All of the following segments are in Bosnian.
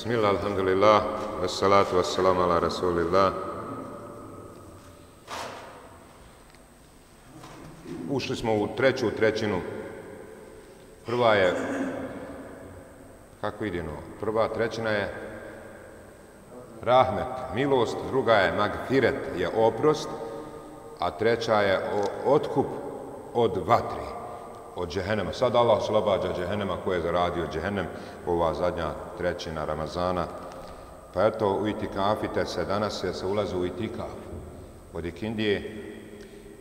Bismillah, alhamdulillah, wassalatu wassalamu ala rasulillah. Ušli smo u treću trećinu. Prva je, kako ide no? Prva trećina je rahmet, milost, druga je magfiret, je oprost, a treća je otkup od vatri, od džehennema. Sad Allah slobađa džehennema koje je zaradio džehennem, ova zadnja trećina Ramazana. Pa eto, u itikafite se, danas ja se ulazi u itikaf od ikindije,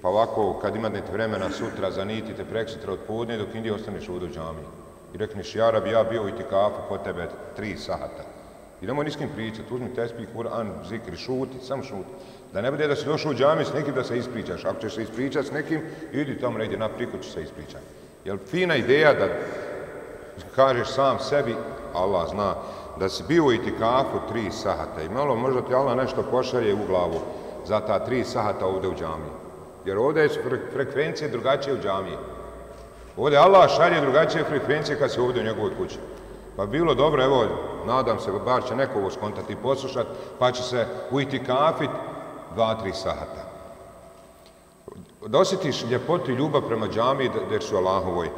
pa ovako, kad imate vremena sutra, zanitite prek sutra od podne, dok indije ostaneš ovdje u džami. I rekneš, ja rabi, ja bio u itikafu po tebe tri sata. I nemoj niskim pričati, uzmi tespi, Kur'an, zikri, šuti, samo šuti. Da ne bude da si došao u džami s nekim da se ispričaš. Ako ćeš se ispričati s nekim, idi tamo negdje na priku ću se ispričati. Jel fina ideja da kažeš sam sebi, Allah zna, da si bio u itikafu tri sahata i malo možda ti Allah nešto pošalje u glavu za ta tri sahata ovdje u džamiji. Jer ovdje su frekvencije drugačije u džamiji. Ovdje Allah šalje drugačije frekvencije kad si ovdje u njegovoj kući. Pa bilo dobro, evo, nadam se, bar će neko ovo skontati i poslušat, pa će se u kafit dva, tri sahata. Da osjetiš ljepotu i ljubav prema džami, jer su Allahovoj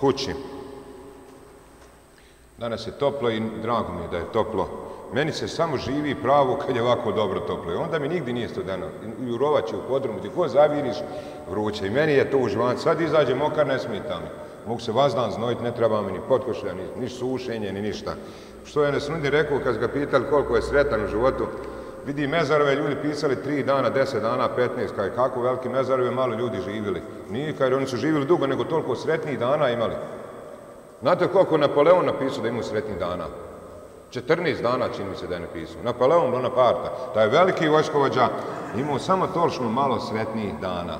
kući. Danas je toplo i drago mi je da je toplo. Meni se samo živi pravo kad je ovako dobro toplo. I onda mi nigdje nije studeno. I u u podrumu, gdje ko zaviriš, vruće. I meni je to uživan. Sad izađe mokar, ne smita mi. Mogu se vazdan znojiti, ne treba mi ni potkošlja, ni, ni sušenje, ni ništa. Što je Nesrundi rekao kad ga pitali koliko je sretan u životu, vidi mezarove ljudi pisali tri dana, deset dana, petnaest, kaj kako veliki mezarove malo ljudi živjeli. Nije kaj oni su živjeli dugo, nego toliko sretnih dana imali. Znate koliko Napoleon napisao da imaju sretnih dana? 14 dana čini mi se da je napisao. Napoleon Bonaparte, taj veliki vojskovođa, imao samo točno malo sretnih dana.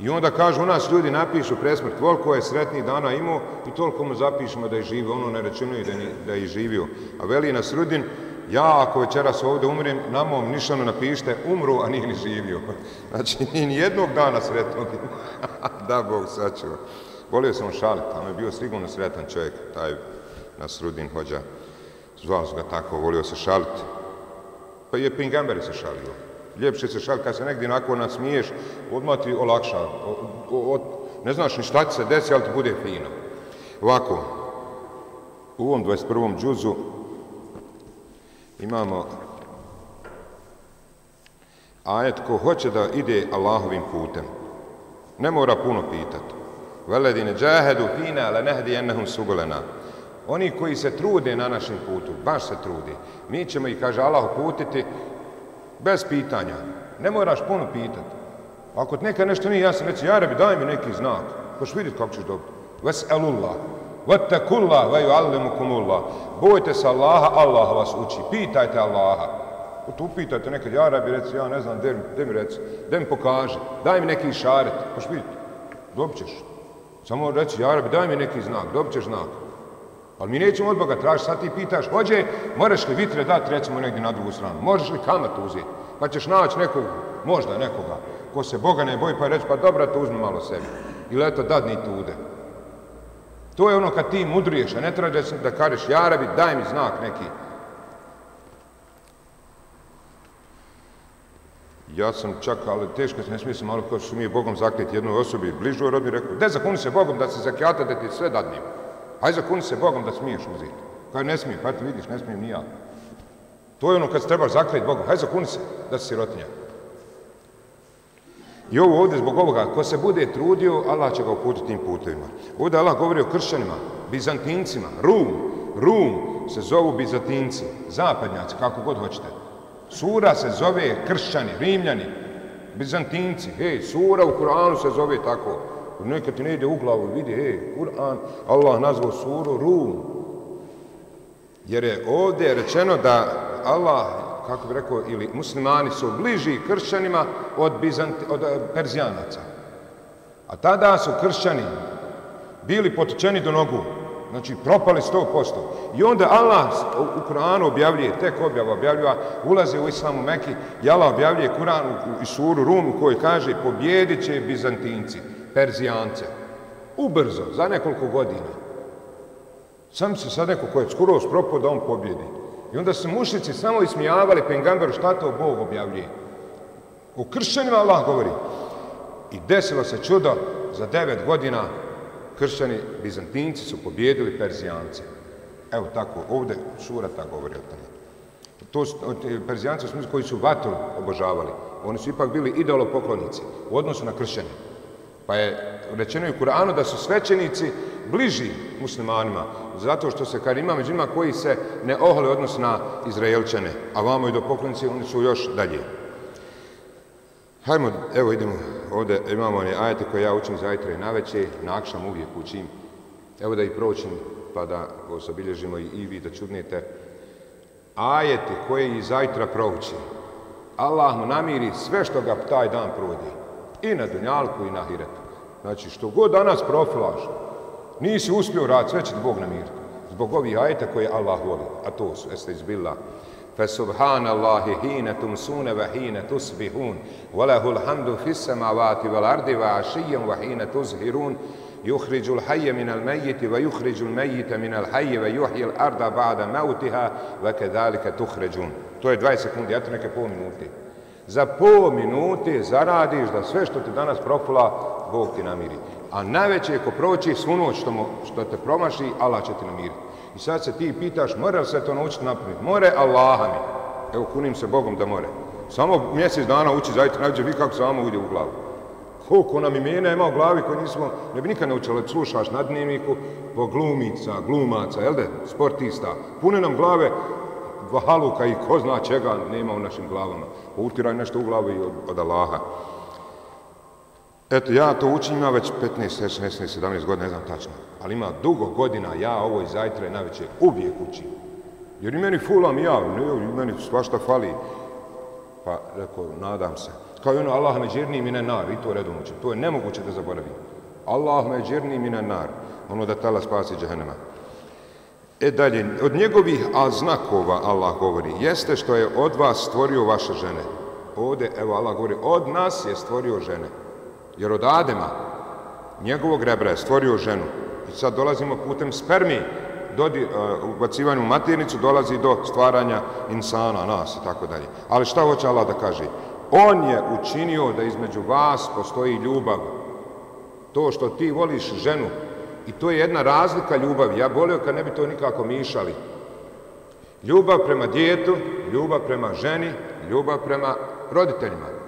I onda kažu u nas ljudi napišu presmrt koliko je sretnih dana imao i toliko mu zapišemo da je živio, ono ne računaju da, je, da je živio. A veli na srudin, ja ako večeras ovdje umrem, na mom nišanu napište umru, a nije ni živio. Znači, nije ni jednog dana sretnog. da, Bog sačuva. Volio sam šalit, tamo je bio sigurno sretan čovjek, taj Nasrudin hođa. Zvao ga tako, volio se šaliti. Pa je Pingamberi se šalio. Ljepše se šaliti, kad se negdje onako nasmiješ, odmah ti olakša. O, o, o, ne znaš ni šta će se desi, ali ti bude fino. Ovako, u ovom 21. džuzu imamo ajet ko hoće da ide Allahovim putem. Ne mora puno pitati. Veledine džahedu fina la nehdi ennehum sugolena. Oni koji se trude na našem putu, baš se trude, mi ćemo ih, kaže Allah, putiti bez pitanja. Ne moraš puno pitati. Ako ti neka nešto nije jasno, reći, jarabi, daj mi neki znak. Poš vidjeti kako ćeš dobiti. Ves elullah. Vattakullah ve yuallimukumullah. Bojte se Allaha, Allah vas uči. Pitajte Allaha. U tu pitajte nekad, ja rabi reci, ja ne znam, gdje mi reci, gdje mi pokaže, daj mi neki šaret, paš vidjeti, dobit ćeš. Samo reći, ja rabi, daj mi neki znak, dobit ćeš znak. Ali mi nećemo od Boga tražiti, sad ti pitaš, hođe, moraš li vitre dati, recimo, negdje na drugu stranu, možeš li kamat uzeti, pa ćeš naći nekog, možda nekoga, ko se Boga ne boji, pa reći, pa dobra, to uzmi malo sebi. Ili eto, dadni tude. To je ono kad ti mudriješ, a ne traže da kažeš, ja rabi, daj mi znak neki. Ja sam čak, ali teško se ne smije se malo kao su mi Bogom zakljeti jednoj osobi bližu rodni, rekao, de zakuni se Bogom da se zakljata, da ti sve dadnim. Aj zakuni se Bogom da smiješ uzeti. Kaj ne smije, pa ti vidiš, ne smijem ni ja. To je ono kad se trebaš zakljeti Bogom. aj zakuni se da si sirotinja. I ovo ovdje zbog ovoga, ko se bude trudio, Allah će ga uputiti tim putevima. Ovdje Allah govori o kršćanima, bizantincima, Rum, Rum se zovu bizantinci, zapadnjaci, kako god hoćete. Sura se zove kršćani, rimljani, bizantinci, hej, sura u Kur'anu se zove tako. Neka ti ne ide u glavu, vidi, hej, Kur'an, Allah nazvao suru Rum. Jer je ovdje rečeno da Allah kako bi rekao, ili muslimani su bliži kršćanima od, Bizant, od eh, Perzijanaca. A tada su kršćani bili potučeni do nogu, znači propali 100%. I onda Allah u Kur'anu objavljuje, tek objava objavljuje, ulaze u islamu Meki i Allah objavljuje Kur'an i suru Rum koji kaže pobjedit će Bizantinci, Perzijance. Ubrzo, za nekoliko godina. Sam se sad neko ko je skoro spropao da on pobjedi. I onda su mušnici samo ismijavali pengamberu šta to Bog objavljuje. U kršćanima Allah govori. I desilo se čudo, za devet godina kršćani Bizantinci su pobjedili Perzijance. Evo tako, ovdje šura ta govori o tome. To su Perzijanci koji su vatru obožavali. Oni su ipak bili idolopoklonici u odnosu na kršćane. Pa je rečeno i u Kur'anu da su svećenici bliži muslimanima, zato što se kar ima među njima koji se ne ohale odnos na Izraelčane, a vamo i do poklonici oni su još dalje. Hajmo, evo idemo, ovdje imamo one ajete koje ja učim zajtra i naveće, na uvijek učim. Evo da ih pročim, pa da go obilježimo i, i vi da čudnete. Ajete koje i zajtra proučim, Allah mu namiri sve što ga taj dan provodi. I na dunjalku i na hiretu. Znači, što god danas profilaš, nisi uspio rad, sve će ti Bog namiriti. Zbog ovih ajeta koje Allah voli. A to su, jeste izbila. فسبحان الله حين تمسون وحين تصبحون وله الحمد في السماوات والأرض وعشيا وحين تظهرون يخرج الحي من الميت ويخرج الميت من الحي ويحيي الأرض بعد موتها وكذلك تخرجون To je 20 sekundi, ja to neke pol minuti. Za pol minuti zaradiš da sve što te danas profula, Bog ti namiri. A najveće je ko proći svu noć što, mo, što te promaši, Allah će ti namiriti. I sad se ti pitaš, mora li se to naučiti napraviti? More Allaha mi. Evo, kunim se Bogom da more. Samo mjesec dana uči zajte, najveće, vi kako samo uđe u glavu. Koliko nam imena ima u glavi koji nismo, ne bi nikad naučili, slušaš na dnevniku, po glumica, glumaca, jel de, sportista. Pune nam glave vahaluka i ko zna čega nema u našim glavama. Utiraj nešto u glavu i od, od Allaha. Eto, ja to učim, ima već 15, 16, 17 godina, ne znam tačno. Ali ima dugo godina, ja ovo iz zajtra na najveće uvijek učim. Jer i meni fulam ja, ne, i meni svašta fali. Pa, rekao, nadam se. Kao i ono, Allah me džirni mine nar, i to redom učim. To je nemoguće da zaboravim. Allah me džirni mine nar. Ono da tala spasi džahennema. E dalje, od njegovih a znakova Allah govori, jeste što je od vas stvorio vaše žene. Ovde, evo Allah govori, od nas je stvorio žene. Jer od Adema, njegovog rebra je stvorio ženu. I sad dolazimo putem spermi, dodi, e, uh, ubacivanju u maternicu, dolazi do stvaranja insana, nas i tako dalje. Ali šta hoće Allah da kaže? On je učinio da između vas postoji ljubav. To što ti voliš ženu, i to je jedna razlika ljubavi. Ja volio kad ne bi to nikako mišali. Ljubav prema djetu, ljubav prema ženi, ljubav prema roditeljima.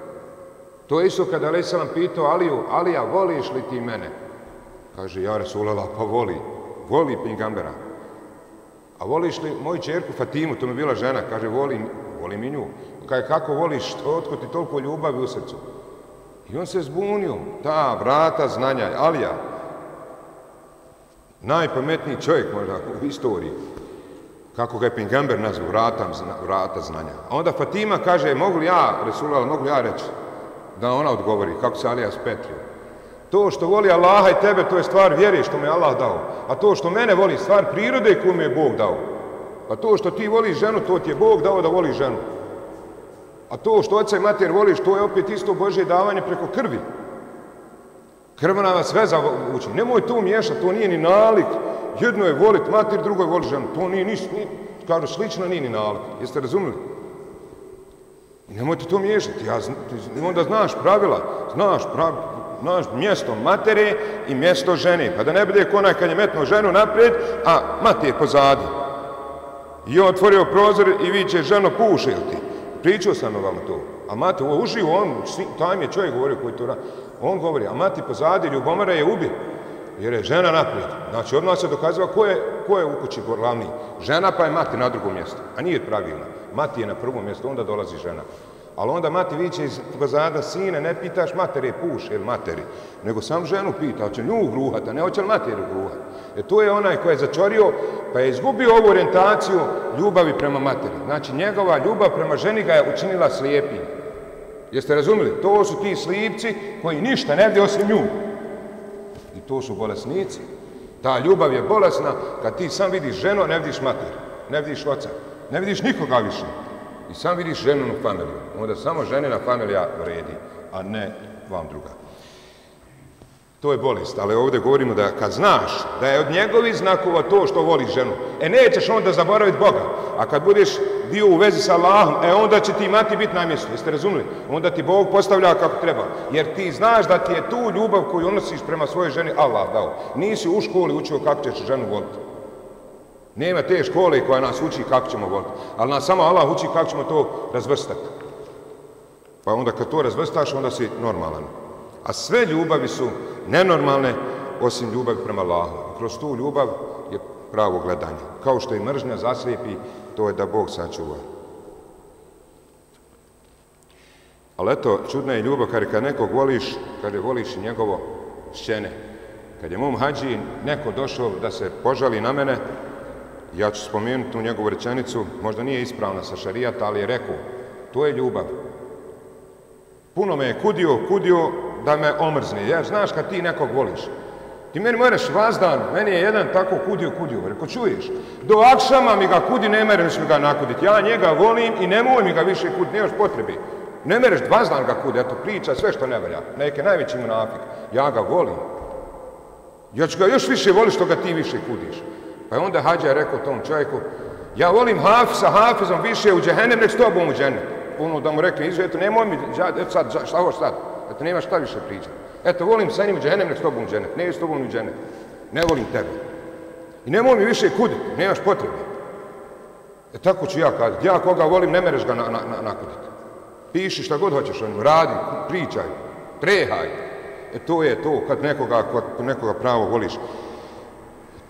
To je isto kada Ali Salam pitao Aliju, Alija, voliš li ti mene? Kaže, ja Resulala, pa voli, voli Pingambera. A voliš li moju čerku Fatimu, to mi bila žena, kaže, volim, volim i nju. Kaže, kako voliš, otko ti toliko ljubavi u srcu? I on se zbunio, ta vrata znanja, Alija, najpametniji čovjek možda u istoriji, kako ga je Pingamber nazvao, vrata, vrata znanja. A onda Fatima kaže, mogu li ja, Resulala, mogu li ja reći, da ona odgovori, kako se Alija spetrio. To što voli Allaha i tebe, to je stvar vjere što me Allah dao. A to što mene voli, stvar prirode koju mi je Bog dao. Pa to što ti voliš ženu, to ti je Bog dao da voli ženu. A to što oca i mater voliš, to je opet isto Božje davanje preko krvi. Krv nam sve zavuči. Nemoj to miješati, to nije ni nalik. Jedno je volit mater, drugo je volit ženu. To nije ništa, ni, kažu slično, nije ni nalik. Jeste razumili? I Nemojte to miješati. Ja, ti onda znaš pravila, znaš, prav, znaš mjesto matere i mjesto žene. Pa da ne bude konaj kad je metno ženu naprijed, a mati je pozadi. I on otvorio prozor i viće, ženo, puše ti. Pričao sam vam to. A mate, ovo uživo, on, tam je čovjek govorio koji to radi. On govori, a mati pozadi, ljubomara je ubi. Jer je žena naprijed. Znači, odmah se dokazava ko je, ko je u kući glavni. Žena pa je mati na drugom mjestu. A nije pravilno. Mati je na prvom mjestu, onda dolazi žena. Ali onda mati viće iz pozada sine, ne pitaš materi, puš ili materi, nego sam ženu pita, hoće nju gruhati, a ne hoće li materi gruhati. E to je onaj koji je začorio, pa je izgubio ovu orientaciju ljubavi prema materi. Znači njegova ljubav prema ženi ga je učinila slijepim. Jeste razumili? To su ti slijepci koji ništa ne vidi osim nju. I to su bolesnici. Ta ljubav je bolesna kad ti sam vidiš ženu, ne vidiš mater, ne vidiš oca, ne vidiš nikoga više. I sam vidiš ženu na familiju. Onda samo ženina familija vredi, a ne vam druga. To je bolest, ali ovdje govorimo da kad znaš da je od njegovih znakova to što voliš ženu, e nećeš onda zaboraviti Boga. A kad budeš bio u vezi sa Allahom, e onda će ti mati biti na mjestu, jeste razumili? Onda ti Bog postavlja kako treba. Jer ti znaš da ti je tu ljubav koju unosiš prema svojoj ženi Allah dao. Nisi u školi učio kako ćeš ženu voliti. Nema te škole koja nas uči kako ćemo voliti. Ali nas samo Allah uči kako ćemo to razvrstati. Pa onda kad to razvrstaš, onda si normalan. A sve ljubavi su nenormalne osim ljubavi prema Allahu. Kroz tu ljubav je pravo gledanje. Kao što i mržnja zaslijepi, to je da Bog sačuva. Ali eto, čudna je ljubav kad, kad nekog voliš, kad je voliš njegovo šćene. Kad je mom hađi neko došao da se požali na mene, ja ću spomenuti u njegovu rečenicu, možda nije ispravna sa šarijata, ali je rekao, to je ljubav. Puno me je kudio, kudio, da me omrzne. Ja, znaš kad ti nekog voliš. Ti meni moraš vazdan, meni je jedan tako kudio, kudio. Reko, čuješ, do akšama mi ga kudi, ne mereš mi ga nakuditi. Ja njega volim i nemoj mi ga više kuditi, nemaš potrebe. Ne mereš vazdan ga kudi, eto, priča sve što ne velja. Neke najveći munafik. Ja ga volim. Ja ću ga još više voli što ga ti više kudiš. Pa je onda Hadža rekao tom čovjeku, ja volim Hafiza, Hafizom više u džehennem, nek s tobom u džennet. Ono da mu rekne, izvjetu, nemoj mi, eto sad, šta hoš sad? Eto, nema šta više pričati. Eto, volim sa njim dženem, nek s tobom dženet. Ne s tobom u džennet, Ne volim tebe. I nemoj mi više kuditi, nemaš potrebe. E tako ću ja kazati. Ja koga volim, ne mereš ga na, na, na, nakuditi. Piši šta god hoćeš o njemu, radi, pričaj, prehaj. E to je to, kad nekoga, kad nekoga pravo voliš.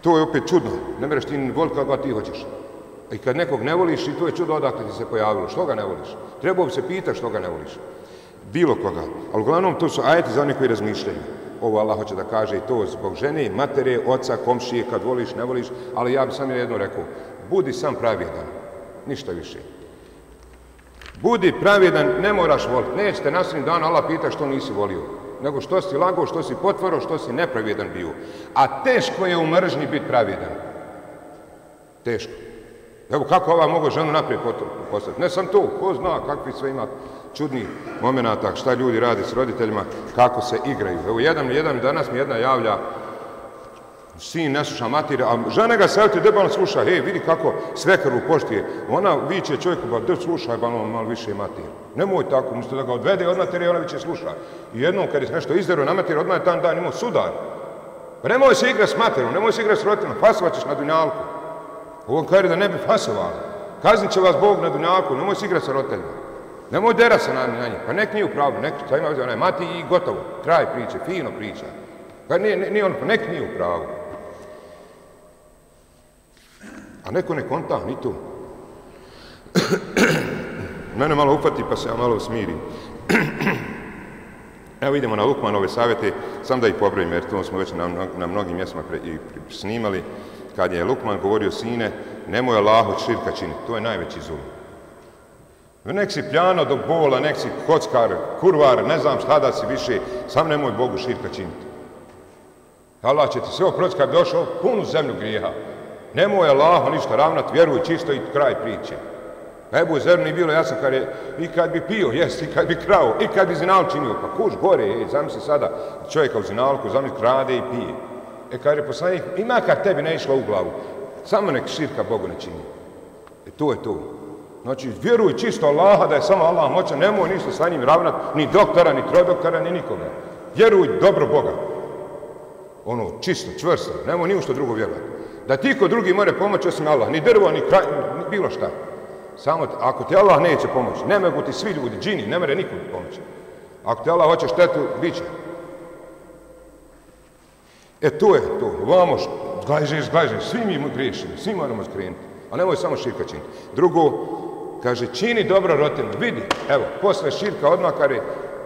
To je opet čudno. Ne mereš ti voliti kako ti hoćeš. I kad nekog ne voliš, i to je čudo odakle ti se pojavilo. Što ga ne voliš? Trebao bi se pitati što ga ne voliš bilo koga. Ali uglavnom to su ajeti za one koji razmišljaju. Ovo Allah hoće da kaže i to zbog žene, matere, oca, komšije, kad voliš, ne voliš, ali ja bi sam jedno rekao, budi sam pravjedan, ništa više. Budi pravjedan, ne moraš voliti. Nećete nasredni dan Allah pita što nisi volio. Nego što si lago, što si potvoro, što si nepravjedan bio. A teško je u mržnji biti pravjedan. Teško. Evo kako ova mogu ženu naprijed postaviti. Ne sam to, ko zna kakvi sve ima čudni momenata šta ljudi radi s roditeljima, kako se igraju. Evo, jedan, jedan danas mi jedna javlja, sin ne sluša materi, a žena ga se, ti debalo sluša, hej, vidi kako svekar u poštije. Ona viće čovjeku, ba, da slušaj, ba, ono, malo više materi. Nemoj tako, umjesto da ga odvede od materi, ona viće sluša. I jednom, kad je nešto izdero na materi, odmah je tam dan imao sudar. Pa nemoj se igrati s materom, nemoj se igrati s roditeljima, fasovat ćeš na dunjalku. Ovo kaže da ne bi fasovali. Kaznit će vas Bog na dunjalku, nemoj se igrati s roditeljima. Nemoj dera se na, na njih, pa nek nije u pravu, nek šta ima onaj mati i gotovo, kraj priče, fino priča. Pa nije, nije on, pa nek nije u pravu. A neko ne konta, ni tu. Mene malo upati pa se ja malo smirim. Evo idemo na Lukmanove savjete, sam da ih pobrojim, jer to smo već na, na, mnogim mjestima pre, i snimali. Kad je Lukman govorio sine, nemoj Allahu širka činiti, to je najveći zulum. Nek si pljano do bola, nek si kockar, kurvar, ne znam šta da si više, sam nemoj Bogu širka činiti. Allah će ti sve oprosti kad bi došao punu zemlju grijeha. Nemoj Allaho ništa ravnat, vjeruj čisto i kraj priče. Ebu Zer ni bilo jasno kad je, i kad bi pio, jest, i kad bi krao, i kad bi zinal činio, pa kuš gore, ej, zamisli sada čovjeka u zinalku, zamisli krade i pije. E kad je poslanik, ima kad tebi ne išlo u glavu, samo nek širka Bogu ne čini. E to je to. Znači, vjeruj čisto Allaha da je samo Allah moćan, nemoj ništa sa njim ravnat, ni doktora, ni trodoktora, ni nikoga. Vjeruj dobro Boga. Ono, čisto, čvrsto, nemoj ni u što drugo vjerovati. Da ti ko drugi more pomoći osim Allah, ni drvo, ni, kraj, ni bilo šta. Samo, ako ti Allah neće pomoći, ne mogu ti svi ljudi, džini, ne mere nikom pomoći. Ako ti Allah hoće štetu, bit će. E, to je to. Vamo, zglajžeš, zglajžeš, svi mi griješimo, svi moramo skrenuti. A nemoj samo širka činiti. Drugo, kaže, čini dobro roditeljima. Vidi, evo, posle širka odmah kaže,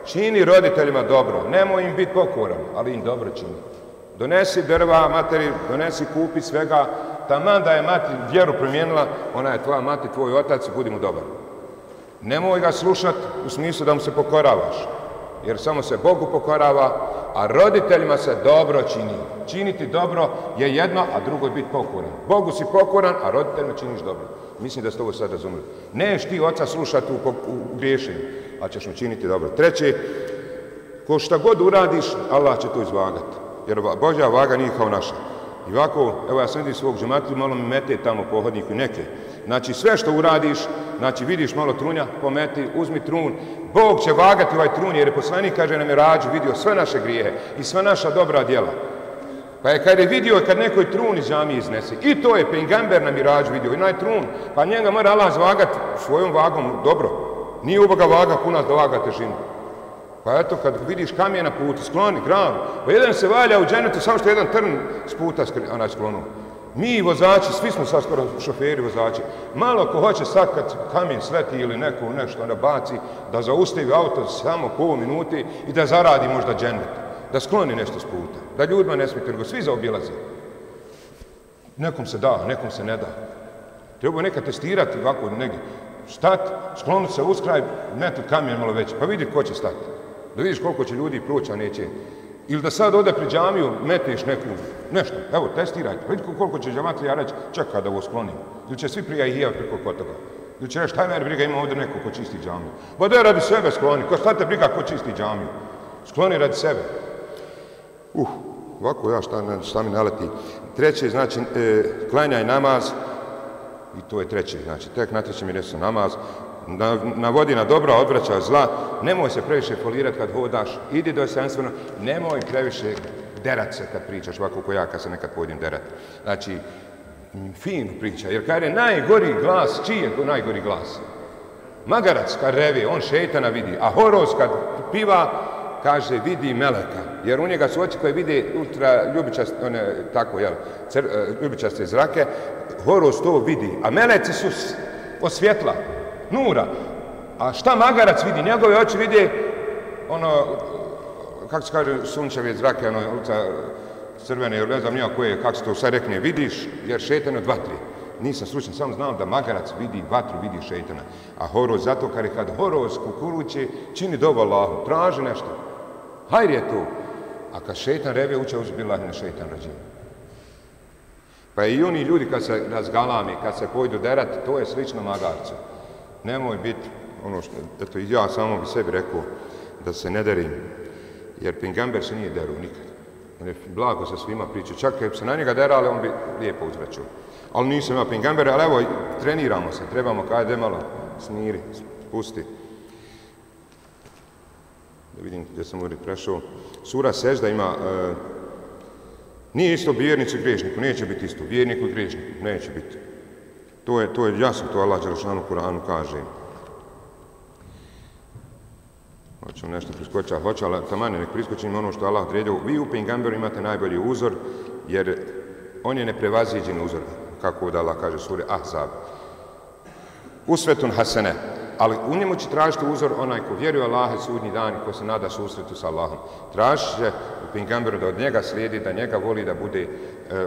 čini roditeljima dobro. Nemoj im biti pokoran, ali im dobro čini. Donesi drva, materi, donesi kupi svega. Taman da je mati vjeru promijenila, ona je tvoja mati, tvoj otac, budi mu dobar. Nemoj ga slušat u smislu da mu se pokoravaš. Jer samo se Bogu pokorava, a roditeljima se dobro čini. Činiti dobro je jedno, a drugo je biti pokoran. Bogu si pokoran, a roditeljima činiš dobro. Mislim da ste ovo sad razumeli. Neš ti oca slušati u, u, u griješenju, a ćeš mu činiti dobro. Treće, Ko šta god uradiš, Allah će to izvagati. Jer Božja vaga nije kao naša. I ovako, evo ja sam svog džematu, malo mi mete tamo po hodniku neke. Znači sve što uradiš, znači vidiš malo trunja, pometi, uzmi trun, Bog će vagati ovaj trun, jer je poslanik, kaže nam je rađu, vidio sve naše grijehe i sva naša dobra djela. Pa je kad je vidio kad nekoj trun iz džamije iznese, i to je pengamber na mirađu vidio, i naj trun, pa njega mora Allah zvagati svojom vagom, dobro, nije uboga vaga kuna da vaga težinu. Pa eto, kad vidiš kamen na putu, skloni, gran, pa jedan se valja u dženetu, samo što jedan trn s puta onaj sklonu. Mi vozači, svi smo sad skoro šoferi vozači, malo ko hoće sad kad kamen sleti ili neko nešto da baci, da zaustavi auto samo pol minuti i da zaradi možda dženet, da skloni nešto s puta, da ljudima ne smije trgo, svi zaobilaze. Nekom se da, nekom se ne da. Treba neka testirati ovako negdje. Stat, skloniti se uskraj, metod kamen malo veći, pa vidi ko će stati. Da vidiš koliko će ljudi proći, a neće Ili da sad ode pri džamiju, meteš neku, nešto, evo, testirajte, vidite koliko će džamatlija reći, čeka da ovo sklonim. Ili će svi prija i hijav preko kod toga. Ili će reći, taj mer briga, ima ovdje neko ko čisti džamiju. Ba da radi sebe skloni, ko state briga ko čisti džamiju. Skloni radi sebe. Uh, ovako ja šta, šta mi naleti. Treće, znači, e, klanjaj namaz, i to je treće, znači, tek na trećem je namaz, navodi na dobro, odvraća zla, nemoj se previše folirati kad hodaš, idi do esenstvenog, nemoj previše derat se kad pričaš, ovako ko ja kad se nekad pojedim derat. Znači, fin priča, jer kad je najgori glas, čiji je najgori glas? Magarac kad revi, on šeitana vidi, a horoz kad piva, kaže vidi meleka, jer u njega su oči koje vide ultra ljubičast, one, tako, jel, cr, e, ljubičaste zrake, horoz to vidi, a meleci su osvjetla, nura. A šta magarac vidi? Njegove oči vide ono, kako se kaže, sunčeve zrake, ono, ulica crvene, ili ne znam nija koje, kako se to sad rekne, vidiš, jer šetan od vatri. Nisam slučan, samo znam da magarac vidi vatru, vidi šetana. A horoz, zato kad je kad horoz kukuruće, čini dovo Allahu, traži nešto. Hajr je to. A kad šetan reve, uče uzbilah na šetan rađenje. Pa i oni ljudi kad se razgalame, kad se pojdu derat, to je slično magarcu nemoj biti ono što, eto ja samo bi sebi rekao da se ne derim, jer Pingamber se nije deru nikad. On je blago sa svima pričao, čak kad se na njega derali, on bi lijepo uzvraćao. Ali nisam ja Pingamber, ali evo, treniramo se, trebamo kada malo sniri, spusti. Da vidim gdje sam uvijek prešao. Sura Sežda ima, e, nije isto vjernicu i grešniku, neće biti isto, vjerniku i grešniku, neće biti. To je, to je jasno, to Allah Đelšanu Kur'anu kaže. Hoću nešto priskoča, ali hoću, ali tamane, nek priskočim ono što Allah odredio. Vi u Pingamberu imate najbolji uzor, jer on je neprevaziđen uzor, kako da Allah kaže suri Ahzab. Usvetun hasene, ali u njemu će tražiti uzor onaj ko vjeruje Allah sudnji dan i ko se nada susretu sa Allahom. Tražit će u Pingamberu da od njega slijedi, da njega voli da bude e,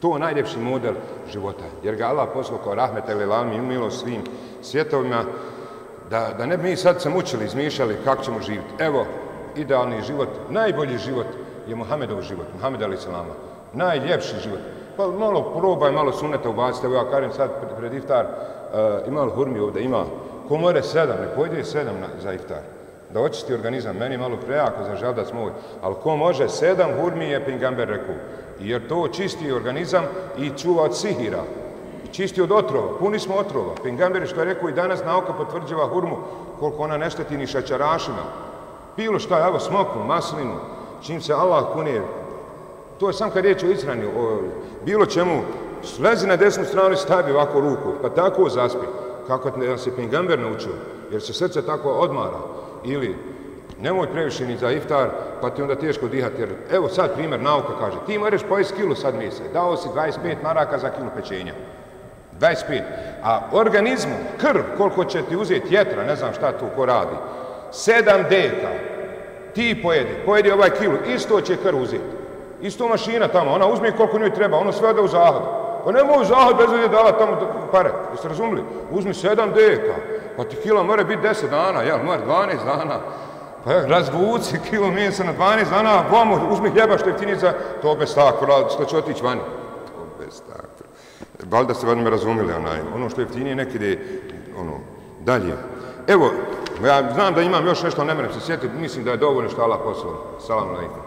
To je najljepši model života. Jer ga Allah poslao kao rahmet ili lam i umilo svim svjetovima da, da ne bi mi sad se mučili, izmišljali kako ćemo živjeti. Evo, idealni život, najbolji život je Muhammedov život, Muhammed Ali Salama. Najljepši život. Pa malo probaj, malo suneta ubacite. Evo ja kažem sad pred iftar, uh, ima li hurmi ovdje? Ima. Ko more sedam, ne pojde sedam na, za iftar. Da očisti organizam. Meni malo prejako za želdac moj. Ali ko može sedam hurmi je Pingamber rekao jer to čisti organizam i čuva od sihira. I čisti od otrova. Puni smo otrova. Pingamber što je rekao i danas nauka potvrđava hurmu koliko ona ne šteti ni šačarašima. Bilo šta, evo smoku, maslinu, čim se Allah kune. To je sam kad riječ o izrani, o bilo čemu, slezi na desnu stranu i stavi ovako ruku, pa tako zaspi. Kako nas je Pingamber naučio, jer se srce tako odmara. Ili nemoj previše ni za iftar, pa ti onda teško dihati. Jer, evo sad primjer, nauka kaže, ti moraš pojesti kilu sad mjese, dao si 25 maraka za kilu pečenja. 25. A organizmu, krv, koliko će ti uzeti jetra, ne znam šta tu ko radi, 7 deka, ti pojedi, pojedi ovaj kilu, isto će krv uzeti. Isto mašina tamo, ona uzme koliko njoj treba, ono sve ode u zahod. Pa ne mogu zahod bez da dala tamo pare, jeste razumili? Uzmi 7 deka, pa ti kila mora biti 10 dana, jel, mora 12 dana. Pa razvuci kilo mjesa na 12 dana, vamo uzmi hljeba što je za to bez takva, što će otići vani. To bez takva. Valjda ste vani me razumili, onaj, ono što je jeftinije nekide, ono, dalje. Evo, Ja znam da imam još nešto, ne merem se sjetiti, mislim da je dovoljno što Allah poslao. Salam alaikum.